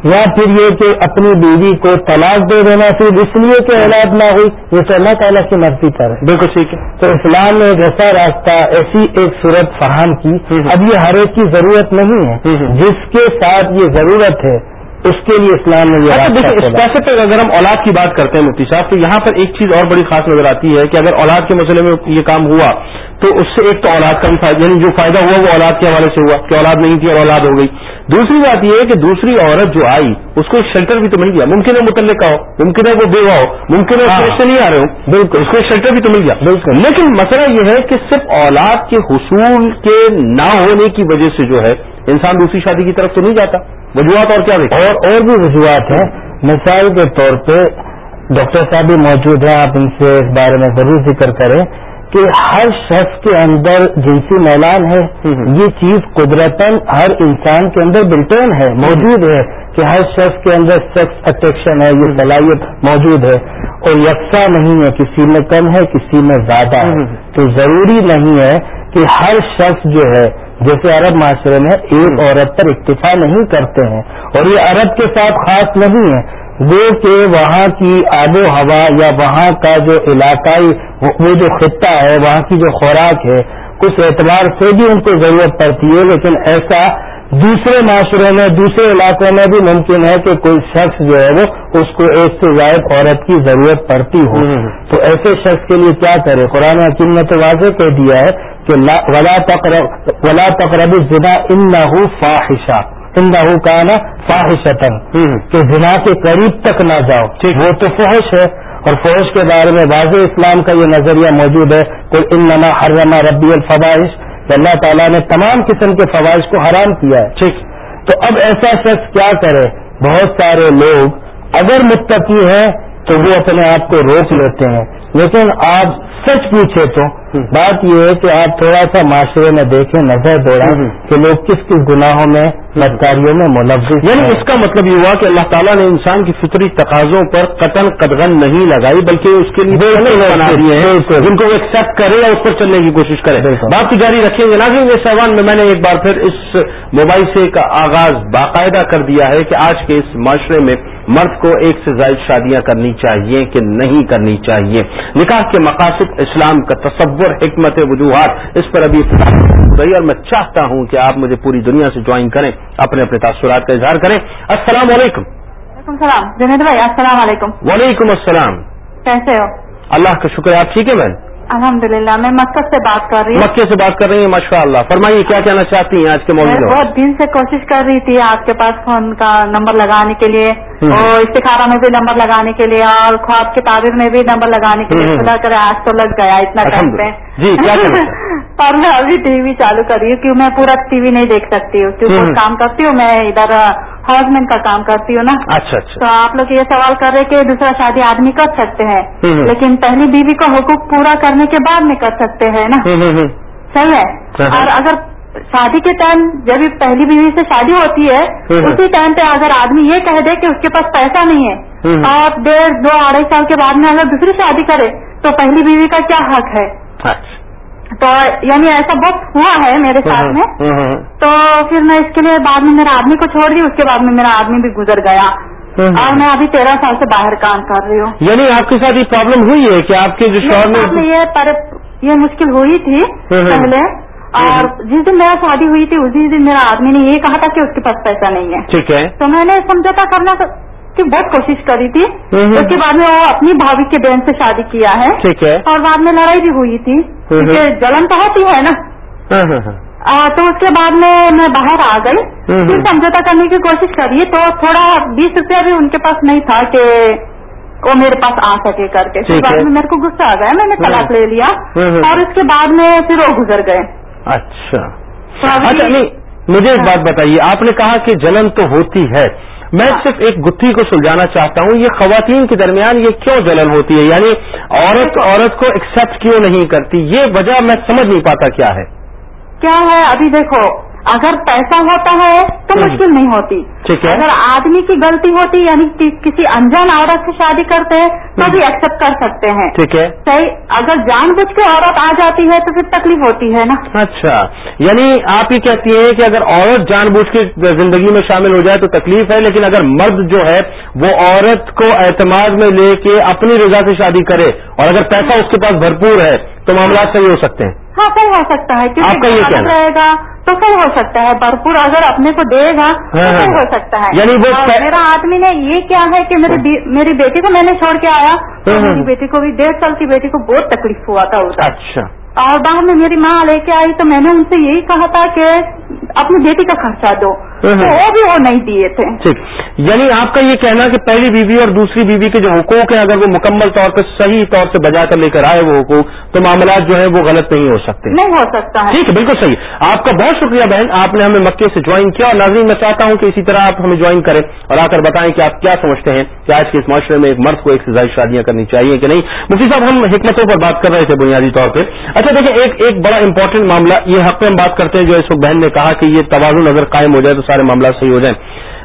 یا پھر یہ کہ اپنی بیوی کو طلاق دے دینا صرف اس لیے کہ اولاد نہ ہوئی یہ تو اللہ تعالیٰ کی مرضی پر ہے۔ بالکل ٹھیک ہے۔ تو اسلام نے ایک ایسا راستہ ایسی ایک صورت فراہم کی۔ اب یہ ہر ایک کی ضرورت نہیں ہے۔ جس کے ساتھ یہ ضرورت ہے اس کے لیے اسلام نے یہ اچھا راستہ دیکھیں اس کھولا۔ پیسے پہ اگر ہم اولاد کی بات کرتے ہیں مفتی صاحب تو یہاں پر ایک چیز اور بڑی خاص نظر آتی ہے کہ اگر اولاد کے مسئلے میں یہ کام ہوا تو اس سے ایک تو اولاد کا بھی فائدہ یعنی جو فائدہ ہوا وہ اولاد کے حوالے سے ہوا کہ اولاد نہیں تھی اور اولاد ہو گئی۔ دوسری بات یہ ہے کہ دوسری عورت جو آئی اس کو شیلٹر بھی تو مل گیا۔ ممکن ہے متعلقہ ہو ممکن ہے وہ بیوہ ہو ممکن ہے ہاں۔ سے نہیں آ رہے ہو بالکل۔ اس کو شیلٹر بھی تو مل گیا۔ بالکل۔ لیکن مسئلہ یہ ہے کہ صرف اولاد کے حصول کے نہ ہونے کی وجہ سے جو ہے انسان دوسری شادی کی طرف تو نہیں جاتا۔ وجوہات اور کیا اور اور بھی وجوہات ہیں۔ مثال کے طور پہ ڈاکٹر صاحب بھی موجود ہیں آپ ان سے اس بارے میں ضرور ذکر کریں۔ کہ ہر شخص کے اندر جنسی میلان ہے یہ چیز قدرتاً ہر انسان کے اندر بلٹین ہے موجود ہے کہ ہر شخص کے اندر سیکس اٹریکشن ہے یہ صلاحیت موجود ہے۔ اور یکساں نہیں ہے کسی میں کم ہے کسی میں زیادہ ہے۔ تو ضروری نہیں ہے کہ ہر شخص جو ہے جیسے عرب معاشرے میں ایک عورت پر اکتفا نہیں کرتے ہیں اور یہ عرب کے ساتھ خاص نہیں ہے۔ وہ کہ وہاں کی آب و ہوا یا وہاں کا جو علاقائی وہ جو خطہ ہے وہاں کی جو خوراک ہے کچھ اعتبار سے بھی ان کو ضرورت پڑتی ہے لیکن ایسا دوسرے معاشرے میں دوسرے علاقوں میں بھی ممکن ہے کہ کوئی شخص جو ہے وہ اس کو ایک سے زائد عورت کی ضرورت پڑتی ہو۔ تو ایسے شخص کے لیے کیا کرے؟ قرآن حکیم نے تو واضح کہہ دیا ہے کہ لا- ولا تقرب ولا تقرب الزنا انه فاحشہ۔ انه کان فاحشتن کہ زنا کے قریب تک نہ جاؤ. وہ تو فحش ہے اور فحش کے بارے میں واضح اسلام کا یہ نظریہ موجود ہے. کہ انما حرم ربی الفواہش کہ اللہ تعالیٰ نے تمام قسم کے فوائد کو حرام کیا ہے. ٹھیک. تو اب ایسا شخص کیا کرے؟ بہت سارے لوگ اگر متقی ہیں تو وہ اپنے آپ کو روک لیتے ہیں. لیکن آپ سچ پوچھے تو۔ بات یہ ہے کہ آپ تھوڑا سا معاشرے میں دیکھیں نظر دوڑیں کہ لوگ کس کس گناہوں میں بدکاریوں میں ملوث یعنی اس کا مطلب یہ ہوا کہ اللہ تعالیٰ نے انسان کی فطری تقاضوں پر قطن قدغن نہیں لگائی بلکہ اس کے لیے۔ جن کو وہ ایکسپٹ کرے یا اس پر چلنے کی کوشش کرے۔ بات تو جاری رکھیں گے ناظرین یہ سوال میں میں نے ایک بار پھر اس موبائل سے کا آغاز باقاعدہ کر دیا ہے کہ آج کے اس معاشرے میں مرد کو ایک سے زائد شادیاں کرنی چاہیے کہ نہیں کرنی چاہیے۔ نکاح کے مقاصد اسلام کا تصور حکمت وجوہات اس پر ابھی رہی اور میں چاہتا ہوں کہ آپ مجھے پوری دنیا سے جوائن کریں اپنے اپنے تاثرات کا اظہار کریں۔ السلام علیکم۔ السلام۔ جنید بھائی السلام علیکم۔ وعلیکم السلام۔ کیسے ہو؟ اللہ کا شکر آپ ٹھیک ہے بہن الحمد للہ میں مقصد سے بات کر رہی ہوں۔ مکے سے بات کر رہی ہیں ماشاء اللہ فرمائیے کیا کہنا چاہتی ہیں آج کے میں موضوع بہت دن سے کوشش کر رہی تھی آپ کے پاس فون کا نمبر لگانے کے لیے اور استخارہ میں بھی نمبر لگانے کے لیے اور خواب کی تعبیر میں بھی نمبر لگانے کے لیے۔ خدا کرے آج تو لگ گیا اتنا ٹائم پہ۔ جی، اور میں ابھی ٹی وی چالو کر رہی ہوں کیوں میں پورا ٹی وی نہیں دیکھ سکتی ہوں ہوں۔ کام کرتی ہوں میں ادھر ہاؤس مین کا کام کرتی ہوں نا اچھا اچھا تو آپ لوگ یہ سوال کر رہے کہ دوسرا شادی آدمی کر سکتے ہیں۔ لیکن پہلی بیوی کا حقوق پورا کرنے کے بعد میں کر سکتے ہیں نا۔ صحیح ہے ہاں۔ اور اگر شادی کے ٹائم جب پہلی بیوی سے شادی ہوتی ہے۔ اسی ٹائم پہ اگر آدمی یہ کہہ دے کہ اس کے پاس پیسہ نہیں ہے۔ اور ڈیڑھ دو اڑائی سال کے بعد میں اگر دوسری شادی کرے تو پہلی بیوی کا کیا حق ہے اچھا تو یعنی ایسا بہت ہوا ہے میرے ساتھ میں ہوں، ہوں۔ تو پھر میں اس کے لیے بعد میں میرا آدمی کو چھوڑ دی اس کے بعد میں میرا آدمی بھی گزر گیا۔ اور میں ابھی تیرہ سال سے باہر کام کر رہی ہوں۔ یعنی آپ کے ساتھ یہ پرابلم ہوئی ہے کہ آپ کے جو شوہر نے یہ پر یہ مشکل ہوئی تھی۔ پہلے۔ اور جس دن میرا شادی ہوئی تھی اسی دن میرا آدمی نے یہ کہا تھا کہ اس کے پاس پیسہ نہیں ہے۔ ٹھیک ہے۔ تو میں نے سمجھوتا کرنا بہت کوشش کری تھی۔ اس کے بعد میں وہ اپنی بھابھی کے بہن سے شادی کیا ہے۔ ٹھیک ہے۔ اور بعد میں لڑائی بھی ہوئی تھی۔ کیونکہ جلن تو ہوتی ہے نا۔ ہاں، ہاں، ہاں۔ تو اس کے بعد میں میں باہر آ گئی۔ پھر سمجھوتا کرنے کی کوشش کری۔ تو تھوڑا بیس روپیہ بھی ان کے پاس نہیں تھا کہ وہ میرے پاس آ سکے کر کے۔ بعد میں میرے کو غصہ آ گیا۔ میں نے طلاق لے لیا۔ اور اس کے بعد میں پھر وہ گزر گئے۔ اچھا۔ اچھا نہیں مجھے ایک بات بتائیے۔ آپ نے کہا کہ جلن تو ہوتی ہے۔ میں صرف ایک گتھی کو سلجھانا چاہتا ہوں یہ خواتین کے درمیان یہ کیوں جلن ہوتی ہے؟ یعنی عورت عورت کو ایکسپٹ کیوں نہیں کرتی؟ یہ وجہ میں سمجھ نہیں پاتا کیا ہے۔ کیا ہے؟ ابھی دیکھو اگر پیسہ ہوتا ہے تو مشکل نہیں ہوتی۔ ٹھیک ہے۔ اگر آدمی کی غلطی ہوتی یعنی کسی انجان عورت سے شادی کرتے ہیں تو بھی ایکسپٹ کر سکتے ہیں۔ ٹھیک ہے۔ صحیح اگر جان بوجھ کے عورت آ جاتی ہے تو پھر تکلیف ہوتی ہے نا۔ اچھا۔ یعنی آپ یہ کہتی ہیں کہ اگر عورت جان بوجھ کے زندگی میں شامل ہو جائے تو تکلیف ہے لیکن اگر مرد جو ہے وہ عورت کو اعتماد میں لے کے اپنی رضا سے شادی کرے اور اگر پیسہ اس کے پاس بھرپور ہے تو معاملات صحیح ہو سکتے ہیں۔ ہاں صحیح ہو سکتا ہے کیونکہ رہے گا تو صحیح ہو سکتا ہے بھرپور اگر اپنے کو دے گا تو ہاں، ہاں، ہو ہاں۔ سکتا ہے۔ یعنی وہ میرا آدمی نے یہ کیا ہے کہ میری بیٹی کو میں نے چھوڑ کے آیا۔ میری بیٹی کو بھی ڈیڑھ سال کی بیٹی کو بہت تکلیف ہوا تھا اچھا۔ اور بعد میں میری ماں لے کے آئی تو میں نے ان سے یہی کہا تھا کہ اپنی بیٹی کا خرچہ دو۔ وہ بھی وہ نہیں دیے تھے۔ ٹھیک۔ یعنی آپ کا یہ کہنا کہ پہلی بیوی اور دوسری بیوی کے جو حقوق ہیں اگر وہ مکمل طور پر صحیح طور سے بجا کر لے کر آئے وہ حقوق تو معاملات جو ہیں وہ غلط نہیں ہو سکتے۔ نہیں ہو سکتا۔ ٹھیک ہے بالکل صحیح۔ آپ کا بہت شکریہ بہن آپ نے ہمیں مکے سے جوائن کیا اور ناظرین میں چاہتا ہوں کہ اسی طرح آپ ہمیں جوائن کریں اور آ کر بتائیں کہ آپ کیا سمجھتے ہیں کہ آج کے اس معاشرے میں ایک مرد کو ایک سے زائد شادیاں کرنی چاہیے کہ نہیں۔ مفتی صاحب ہم حکمتوں پر بات کر رہے تھے بنیادی طور پہ۔ اچھا دیکھیں ایک ایک بڑا امپورٹنٹ معاملہ یہ حق پہ ہم بات کرتے ہیں جو اس وقت بہن نے کہا کہ یہ توازن اگر قائم ہو جائے تو سارے معاملات صحیح ہو جائیں۔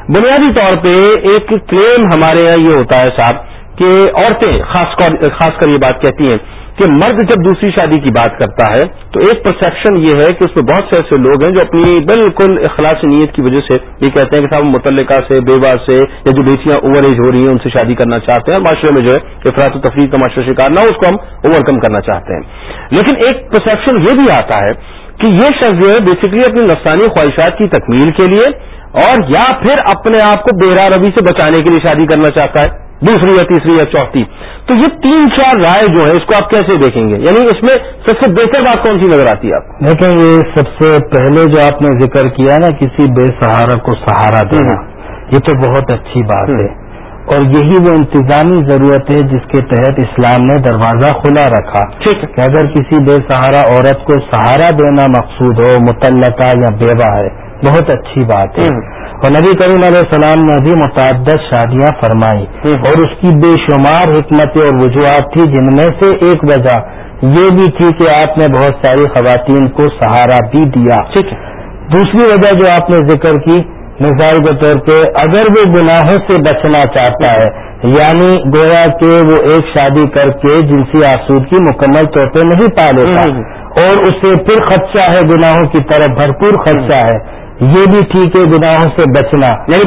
بنیادی طور پہ ایک کلیم ہمارے یہاں یہ ہوتا ہے صاحب کہ عورتیں خاص کر یہ بات کہتی ہیں کہ مرد جب دوسری شادی کی بات کرتا ہے تو ایک پرسپشن یہ ہے کہ اس میں بہت سے ایسے لوگ ہیں جو اپنی بالکل اخلاص نیت کی وجہ سے یہ کہتے ہیں کہ صاحب متعلقہ سے، بیوہ سے یا جو بیٹیاں اوور ایج ہو رہی ہیں، ان سے شادی کرنا چاہتے ہیں۔ معاشرے میں جو ہے افراد و تفریح کا معاشرہ شکار نہ اس کو ہم اوور کم کرنا چاہتے ہیں۔ لیکن ایک پرسپشن یہ بھی آتا ہے کہ یہ شخص جو ہے بیسکلی اپنی نفسانی خواہشات کی تکمیل کے لیے اور یا پھر اپنے آپ کو بیرا روی سے بچانے کے لیے شادی کرنا چاہتا ہے دوسری یا تیسری یا چوتھی۔ تو یہ تین چار رائے جو ہے اس کو آپ کیسے دیکھیں گے؟ یعنی اس میں سب سے بہتر بات کون سی نظر آتی ہے آپ دیکھیں یہ سب سے پہلے جو آپ نے ذکر کیا نا کسی بے سہارا کو سہارا دینا یہ تو بہت اچھی بات ہے۔ اور یہی وہ انتظامی ضرورت ہے جس کے تحت اسلام نے دروازہ کھلا رکھا۔ کہ اگر کسی بے سہارا عورت کو سہارا دینا مقصود ہو متعلقہ یا بیوہ ہے بہت اچھی بات ہے۔ اور نبی کریم علیہ السلام نے بھی متعدد شادیاں فرمائی اور اس کی بے شمار حکمتیں اور وجوہات تھی جن میں سے ایک وجہ یہ بھی تھی کہ آپ نے بہت ساری خواتین کو سہارا بھی دیا۔ دوسری وجہ جو آپ نے ذکر کی مثال کے طور پہ اگر وہ گناہوں سے بچنا چاہتا ہے یعنی گویا کہ وہ ایک شادی کر کے جنسی آسودگی مکمل طور پہ نہیں پا لیتا اور اسے پھر خدشہ ہے گناہوں کی طرف بھرپور خدشہ ہے۔ یہ بھی ٹھیک ہے گناہوں سے بچنا۔ یعنی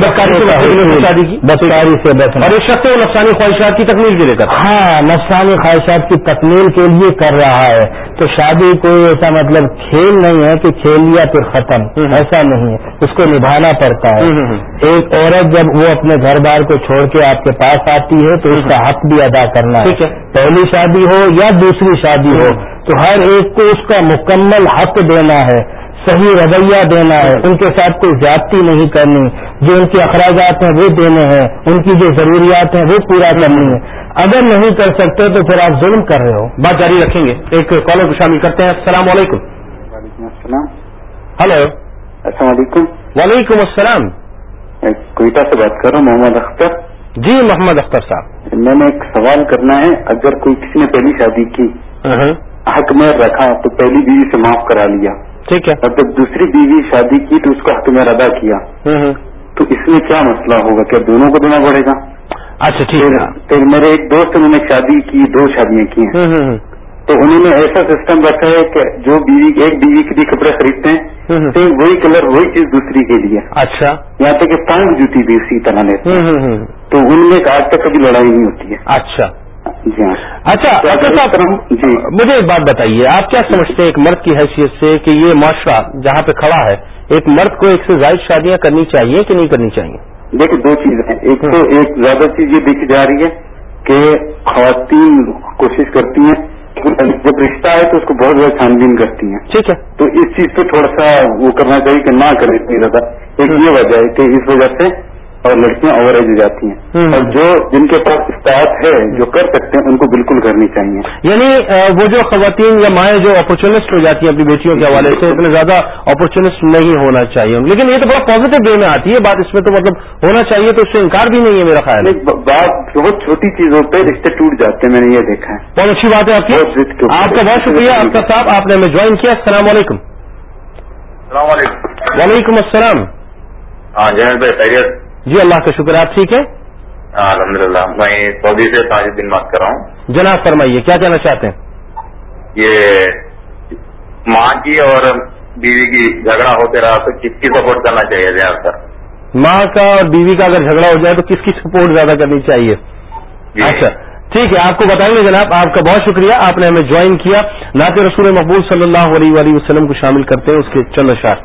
بدکاری سے بچنا۔ اور شخص نفسانی خواہشات کی تکمیل کے لیے کر ہاں نفسانی خواہشات کی تکمیل کے لیے کر رہا ہے۔ تو شادی کوئی ایسا مطلب کھیل نہیں ہے کہ کھیل لیا پھر ختم ایسا نہیں ہے۔ اس کو نبھانا پڑتا ہے۔ ایک عورت جب وہ اپنے گھر بار کو چھوڑ کے آپ کے پاس آتی ہے تو اس کا حق بھی ادا کرنا ہے۔ پہلی شادی ہو یا دوسری شادی ہو تو ہر ایک کو اس کا مکمل حق دینا ہے۔ صحیح رویہ دینا ہے ان کے ساتھ کوئی زیادتی نہیں کرنی۔ جو ان کے اخراجات ہیں وہ دینے ہیں۔ ان کی جو ضروریات ہیں وہ پورا کرنی ہے اگر نہیں کر سکتے تو پھر آپ ظلم کر رہے ہو۔ بات جاری رکھیں گے۔ ایک کالر کو شامل کرتے ہیں۔ السلام علیکم۔ وعلیکم السلام۔ ہلو۔ السلام علیکم۔ وعلیکم السلام۔ کوئٹہ سے بات کر رہا ہوں محمد اختر۔ جی محمد اختر صاحب۔ میں نے ایک سوال کرنا ہے۔ اگر کوئی کسی نے پہلی شادی کی حق میں رکھا تو پہلی بیوی سے معاف کرا لیا۔ ٹھیک ہے۔ اور جب دوسری بیوی شادی کی تو اس کا حق میں ادا کیا۔ تو اس میں کیا مسئلہ ہوگا؟ کیا دونوں کو دینا پڑے گا؟ اچھا ٹھیک ہے۔ میرے ایک دوست انہوں نے شادی کی دو شادیاں کی ہیں۔ تو انہوں نے ایسا سسٹم رکھا ہے کہ جو بیوی ایک بیوی کے لیے کپڑے خریدتے ہیں سیم وہی کلر وہی چیز دوسری کے لیے۔ اچھا۔ یہاں تک کہ پانچ جوتی بھی اسی طرح لیتے ہیں۔ تو ان میں آج تک کبھی لڑائی نہیں ہوتی ہے۔ اچھا۔ جی ہاں۔ اچھا اچھا صاحب جی۔ مجھے ایک بات بتائیے آپ کیا سمجھتے ہیں ایک مرد کی حیثیت سے کہ یہ معاشرہ جہاں پہ کھڑا ہے ایک مرد کو ایک سے زائد شادیاں کرنی چاہیے کہ نہیں کرنی چاہیے؟ دیکھیں دو چیزیں ہیں۔ ایک تو ہاں۔ ایک زیادہ چیز یہ دیکھی جا رہی ہے کہ خواتین کوشش کرتی ہیں جب رشتہ ہے تو اس کو بہت زیادہ چھان بین کرتی ہیں۔ ٹھیک ہے۔ تو اس چیز پہ تھوڑا سا وہ کرنا چاہیے کہ نہ کرے اتنی زیادہ۔ ایک یہ وجہ ہے کہ اس وجہ سے اور لڑکیاں اوور ایج ہو جاتی ہیں۔ اور جو جن کے پاس استاد ہے جو کر سکتے ہیں ان کو بالکل کرنی چاہیے۔ یعنی وہ جو خواتین یا مائیں جو اپرچونسٹ ہو جاتی ہیں اپنی بیٹیوں کے حوالے سے اتنے زیادہ اپرچونسٹ نہیں ہونا چاہیے۔ لیکن یہ تو بڑا پازیٹو وے میں آتی ہے بات اس میں تو مطلب ہونا چاہیے تو اس سے انکار بھی نہیں ہے میرا خیال بات بہت چھوٹی چیزوں پہ رشتے ٹوٹ جاتے ہیں میں نے یہ دیکھا ہے۔ بہت اچھی بات ہے آپ کی۔ آپ کا بہت شکریہ آپ کا صاحب آپ نے ہمیں جوائن کیا۔ السلام علیکم۔ السلام علیکم۔ وعلیکم السلام۔ ہاں جنید بھائی خیریت۔ جی اللہ کا شکر آپ ٹھیک ہے الحمد للہ میں سعودی سے تاج الدین بات کر رہا ہوں۔ جناب فرمائیے کیا کہنا چاہتے ہیں؟ یہ ماں کی اور بیوی کی جھگڑا ہوتے رہا تو کس کی سپورٹ کرنا چاہیے زیادہ تر؟ ماں کا اور بیوی کا اگر جھگڑا ہو جائے تو کس کی سپورٹ زیادہ کرنی چاہیے؟ جی۔ اچھا ٹھیک ہے آپ کو بتائیں گے جناب آپ کا بہت شکریہ آپ نے ہمیں جوائن کیا۔ نعت رسول مقبول صلی اللہ علیہ وسلم کو شامل کرتے ہیں اس کے چند اشار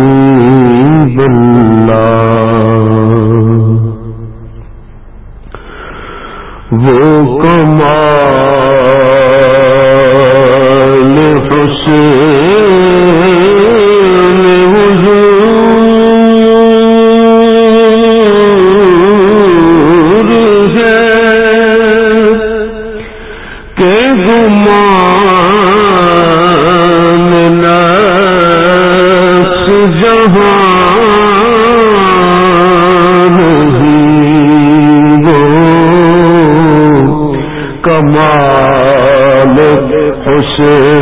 وہ کمال کمال حسین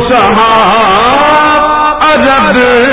فسہا عرب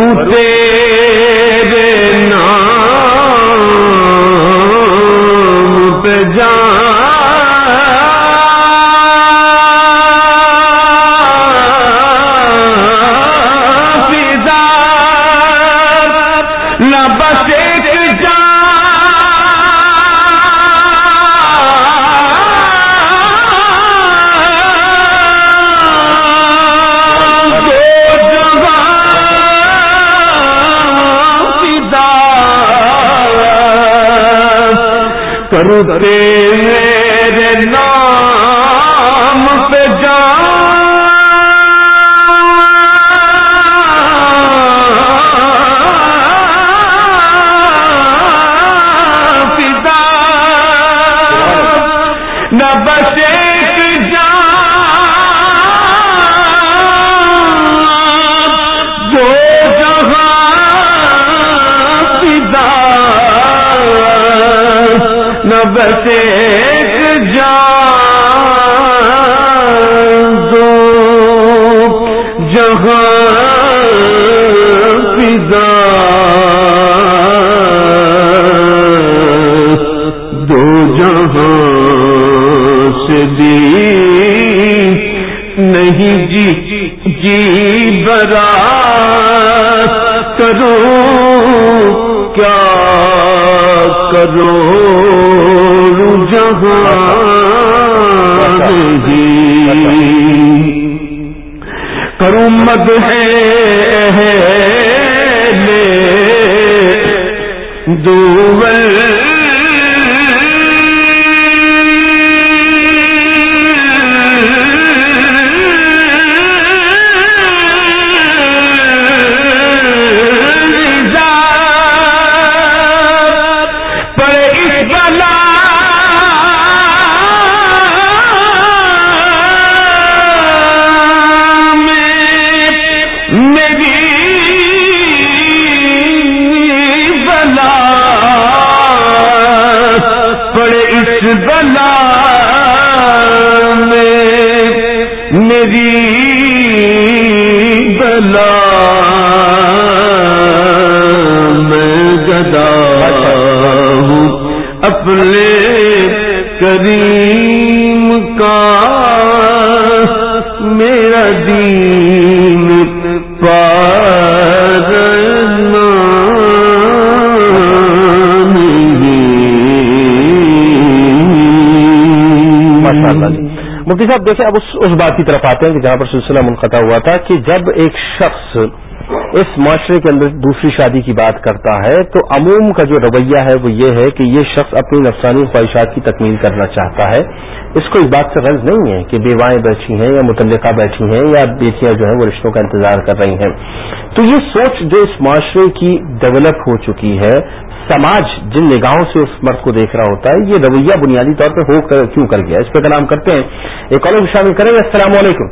کروں تیرے جہاں فضا نام بس ایک جا دو جہاں فضا دو جہاں سے دی نہیں جی جی برا کرو کیا کرو جہاں کروں مد ہے دول صاحب، دیکھیں، اب اس اس بات کی طرف آتے ہیں کہ جہاں پر سلسلہ منقطع ہوا تھا کہ جب ایک شخص اس معاشرے کے اندر دوسری شادی کی بات کرتا ہے، تو عموم کا جو رویہ ہے وہ یہ ہے کہ یہ شخص اپنی نفسانی خواہشات کی تکمیل کرنا چاہتا ہے۔ اس کو اس بات سے غرض نہیں ہے کہ بیوائیں بیٹھی ہیں یا متعلقہ بیٹھی ہیں یا بیٹیاں جو ہیں وہ رشتوں کا انتظار کر رہی ہیں۔ تو یہ سوچ جو اس معاشرے کی ڈیولپ ہو چکی ہے سماج جن نگاہوں سے اس مرد کو دیکھ رہا ہوتا ہے یہ رویہ بنیادی طور پہ ہو کر کیوں کر گیا اس پہ کلام کرتے ہیں۔ ایک اور شامل کریں گے۔ السلام علیکم۔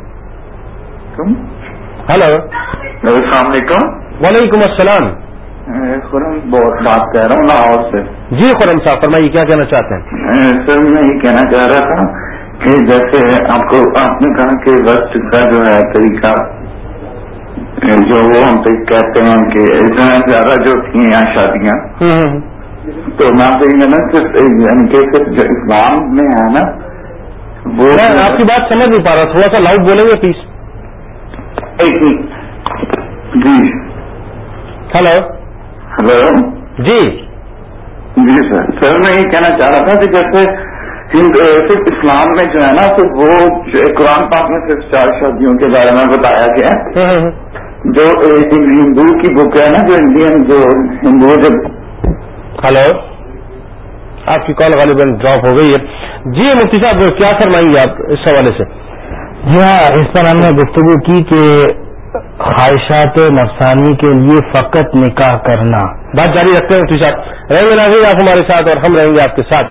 ہلو۔ السلام علیکم۔ وعلیکم السلام۔ خرم بات کہہ رہا ہوں لاہور سے۔ جی خرم صاحب فرمائیے کیا کہنا چاہتے ہیں؟ سر میں یہ کہنا چاہ رہا تھا کہ جیسے آپ کو آپ نے کہا کہ وقت کا جو ہے طریقہ جو وہ ہم پہ کہتے ہیں کہ اتنا زیادہ جو تھی یہاں شادیاں تو میں آپ سے یعنی کہ جو اسلام میں ہے نا وہ آپ کی بات سمجھ نہیں پا رہا تھوڑا سا لاؤڈ بولیں گے پلیز جی۔ ہلو ہلو جی۔ جی سر سر میں یہ کہنا چاہ رہا تھا کہ جیسے صرف اسلام میں جو ہے نا صرف وہ قرآن پاک میں صرف چار شادیوں کے بارے میں بتایا گیا جو ہندو کی بک ہے نا جو انڈین جو ہندو جب ہلو۔ آپ کی کال غالباً ڈراپ ہو گئی ہے۔ جی مفتی صاحب کیا فرمائیں گے آپ اس حوالے سے؟ جی ہاں اس پر ہم نے گفتگو کی کہ خواہشات نفسانی کے لیے فقط نکاح کرنا۔ بات جاری رکھتے ہیں مفتی صاحب۔ رہیں گے نہ آپ ہمارے ساتھ اور ہم رہیں گے آپ کے ساتھ۔